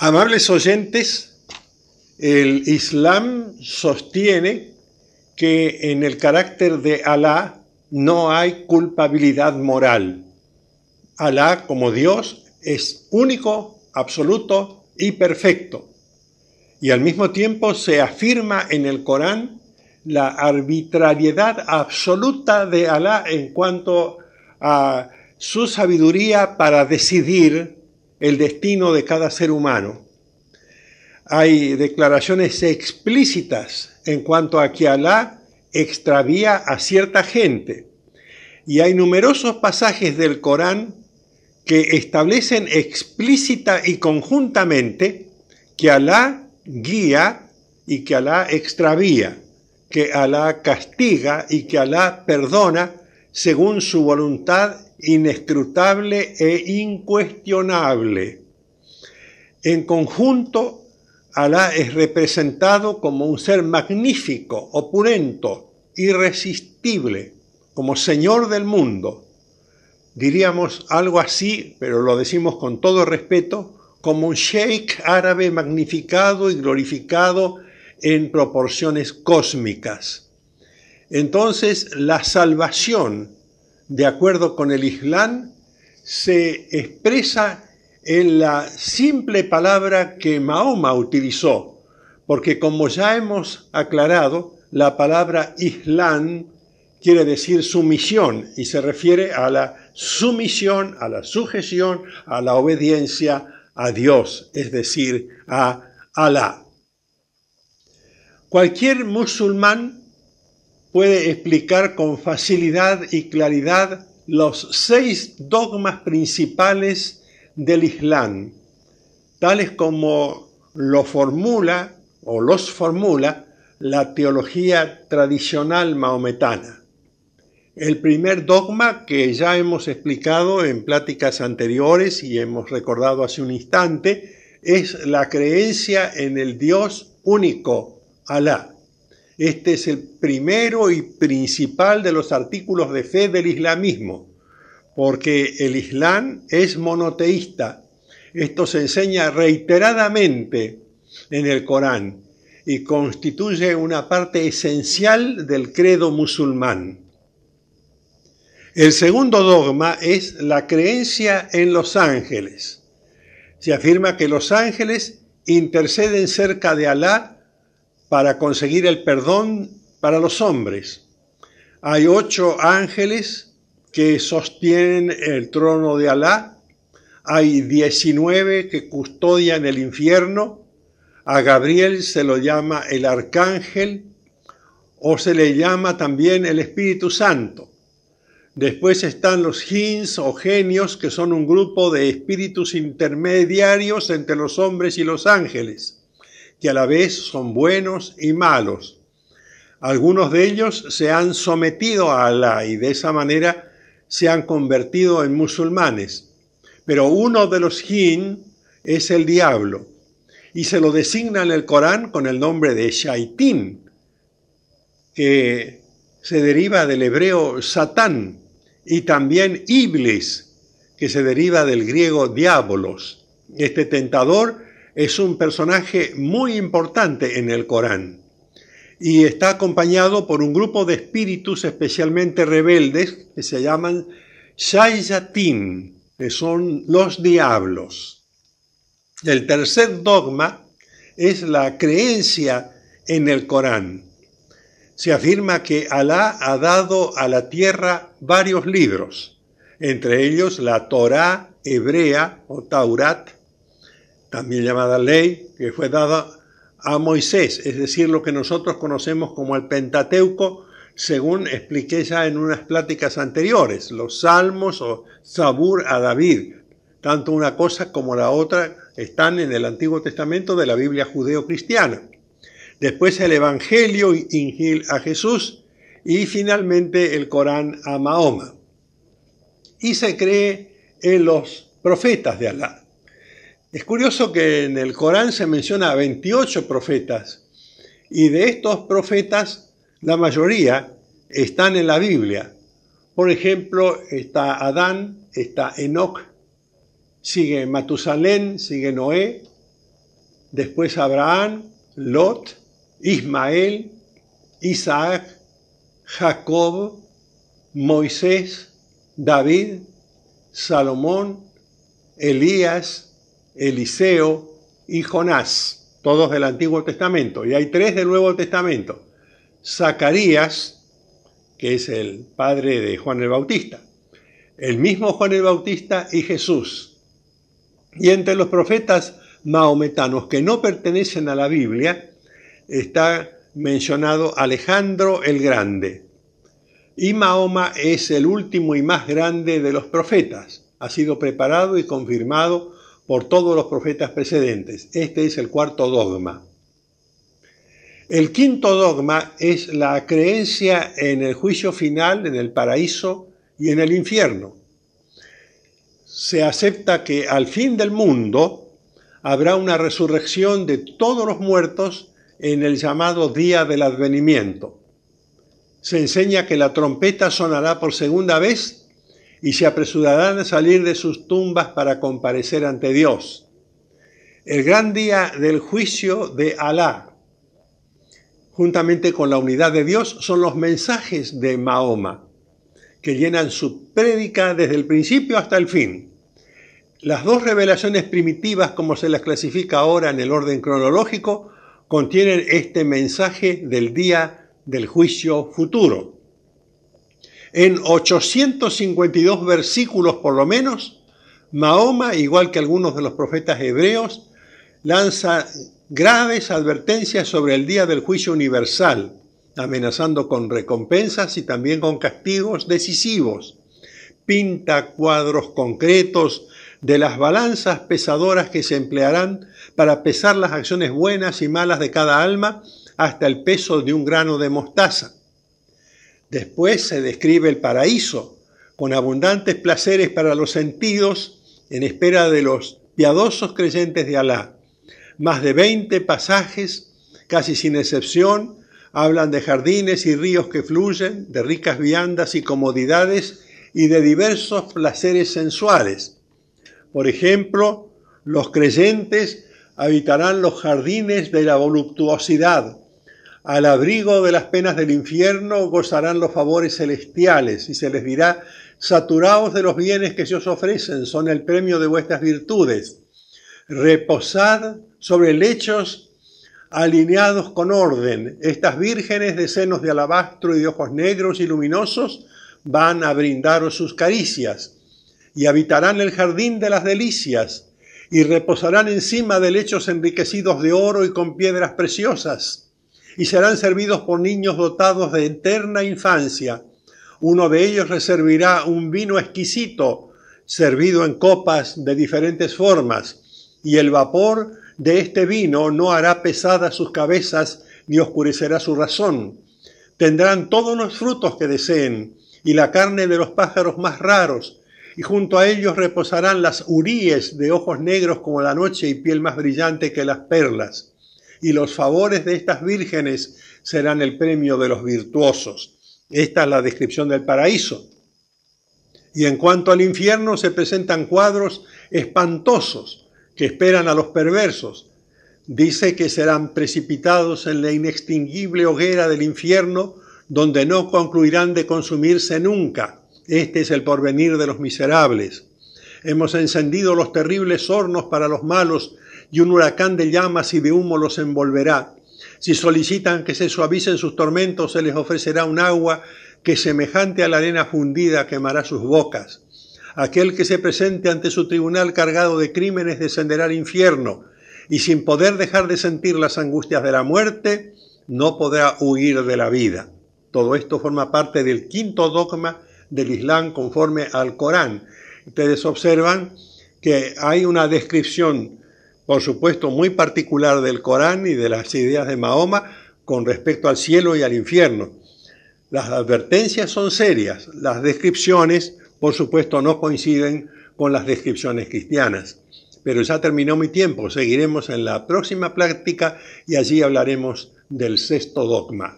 Amables oyentes, el Islam sostiene que en el carácter de Alá no hay culpabilidad moral. Alá como Dios es único, absoluto y perfecto. Y al mismo tiempo se afirma en el Corán la arbitrariedad absoluta de Alá en cuanto a su sabiduría para decidir el destino de cada ser humano. Hay declaraciones explícitas en cuanto a que Alá extravía a cierta gente. Y hay numerosos pasajes del Corán que establecen explícita y conjuntamente que Alá guía y que Alá extravía, que Alá castiga y que Alá perdona según su voluntad inescrutable e incuestionable. En conjunto, Alá es representado como un ser magnífico, opulento, irresistible, como Señor del mundo. Diríamos algo así, pero lo decimos con todo respeto, como un sheikh árabe magnificado y glorificado en proporciones cósmicas. Entonces, la salvación de acuerdo con el Islam, se expresa en la simple palabra que Mahoma utilizó, porque como ya hemos aclarado, la palabra Islam quiere decir sumisión y se refiere a la sumisión, a la sujeción, a la obediencia a Dios, es decir, a Alá. Cualquier musulmán puede explicar con facilidad y claridad los seis dogmas principales del Islam, tales como lo formula o los formula la teología tradicional maometana. El primer dogma que ya hemos explicado en pláticas anteriores y hemos recordado hace un instante es la creencia en el Dios único, Alá. Este es el primero y principal de los artículos de fe del islamismo, porque el Islam es monoteísta. Esto se enseña reiteradamente en el Corán y constituye una parte esencial del credo musulmán. El segundo dogma es la creencia en los ángeles. Se afirma que los ángeles interceden cerca de Alá para conseguir el perdón para los hombres. Hay ocho ángeles que sostienen el trono de Alá, hay diecinueve que custodian el infierno, a Gabriel se lo llama el arcángel o se le llama también el Espíritu Santo. Después están los jins o genios, que son un grupo de espíritus intermediarios entre los hombres y los ángeles que a la vez son buenos y malos. Algunos de ellos se han sometido a Alá y de esa manera se han convertido en musulmanes. Pero uno de los jin es el diablo y se lo designa en el Corán con el nombre de Shaitín, que se deriva del hebreo Satán, y también Iblis, que se deriva del griego diabolos. Este tentador es un personaje muy importante en el Corán y está acompañado por un grupo de espíritus especialmente rebeldes que se llaman Shayatin, que son los diablos. El tercer dogma es la creencia en el Corán. Se afirma que Alá ha dado a la tierra varios libros, entre ellos la Torá hebrea o Taurat, también llamada ley, que fue dada a Moisés, es decir, lo que nosotros conocemos como el Pentateuco, según expliqué ya en unas pláticas anteriores, los salmos o Zabur a David. Tanto una cosa como la otra están en el Antiguo Testamento de la Biblia judeo-cristiana. Después el Evangelio Ingil a Jesús y finalmente el Corán a Mahoma. Y se cree en los profetas de Alá. Es curioso que en el Corán se menciona a 28 profetas y de estos profetas la mayoría están en la Biblia. Por ejemplo, está Adán, está Enoch, sigue Matusalén, sigue Noé, después Abraham, Lot, Ismael, Isaac, Jacob, Moisés, David, Salomón, Elías, Eliseo y Jonás, todos del Antiguo Testamento. Y hay tres del Nuevo Testamento. Zacarías, que es el padre de Juan el Bautista. El mismo Juan el Bautista y Jesús. Y entre los profetas maometanos que no pertenecen a la Biblia está mencionado Alejandro el Grande. Y Mahoma es el último y más grande de los profetas. Ha sido preparado y confirmado por todos los profetas precedentes. Este es el cuarto dogma. El quinto dogma es la creencia en el juicio final, en el paraíso y en el infierno. Se acepta que al fin del mundo habrá una resurrección de todos los muertos en el llamado día del advenimiento. Se enseña que la trompeta sonará por segunda vez y se apresurarán a salir de sus tumbas para comparecer ante Dios. El gran día del juicio de Alá, juntamente con la unidad de Dios, son los mensajes de Mahoma, que llenan su prédica desde el principio hasta el fin. Las dos revelaciones primitivas, como se las clasifica ahora en el orden cronológico, contienen este mensaje del día del juicio futuro. En 852 versículos por lo menos, Mahoma, igual que algunos de los profetas hebreos, lanza graves advertencias sobre el día del juicio universal, amenazando con recompensas y también con castigos decisivos. Pinta cuadros concretos de las balanzas pesadoras que se emplearán para pesar las acciones buenas y malas de cada alma hasta el peso de un grano de mostaza. Después se describe el paraíso, con abundantes placeres para los sentidos, en espera de los piadosos creyentes de Alá. Más de 20 pasajes, casi sin excepción, hablan de jardines y ríos que fluyen, de ricas viandas y comodidades y de diversos placeres sensuales. Por ejemplo, los creyentes habitarán los jardines de la voluptuosidad. Al abrigo de las penas del infierno gozarán los favores celestiales y se les dirá, saturados de los bienes que se os ofrecen, son el premio de vuestras virtudes. Reposad sobre lechos alineados con orden. Estas vírgenes de senos de alabastro y de ojos negros y luminosos van a brindaros sus caricias y habitarán el jardín de las delicias y reposarán encima de lechos enriquecidos de oro y con piedras preciosas y serán servidos por niños dotados de eterna infancia. Uno de ellos reservirá un vino exquisito, servido en copas de diferentes formas, y el vapor de este vino no hará pesadas sus cabezas ni oscurecerá su razón. Tendrán todos los frutos que deseen y la carne de los pájaros más raros, y junto a ellos reposarán las uríes de ojos negros como la noche y piel más brillante que las perlas. Y los favores de estas vírgenes serán el premio de los virtuosos. Esta es la descripción del paraíso. Y en cuanto al infierno se presentan cuadros espantosos que esperan a los perversos. Dice que serán precipitados en la inextinguible hoguera del infierno, donde no concluirán de consumirse nunca. Este es el porvenir de los miserables. Hemos encendido los terribles hornos para los malos, y un huracán de llamas y de humo los envolverá. Si solicitan que se suavicen sus tormentos, se les ofrecerá un agua que semejante a la arena fundida quemará sus bocas. Aquel que se presente ante su tribunal cargado de crímenes descenderá al infierno y sin poder dejar de sentir las angustias de la muerte, no podrá huir de la vida. Todo esto forma parte del quinto dogma del Islam conforme al Corán. Ustedes observan que hay una descripción, por supuesto, muy particular del Corán y de las ideas de Mahoma con respecto al cielo y al infierno. Las advertencias son serias, las descripciones por supuesto, no coinciden con las descripciones cristianas. Pero ya terminó mi tiempo, seguiremos en la próxima práctica y allí hablaremos del sexto dogma.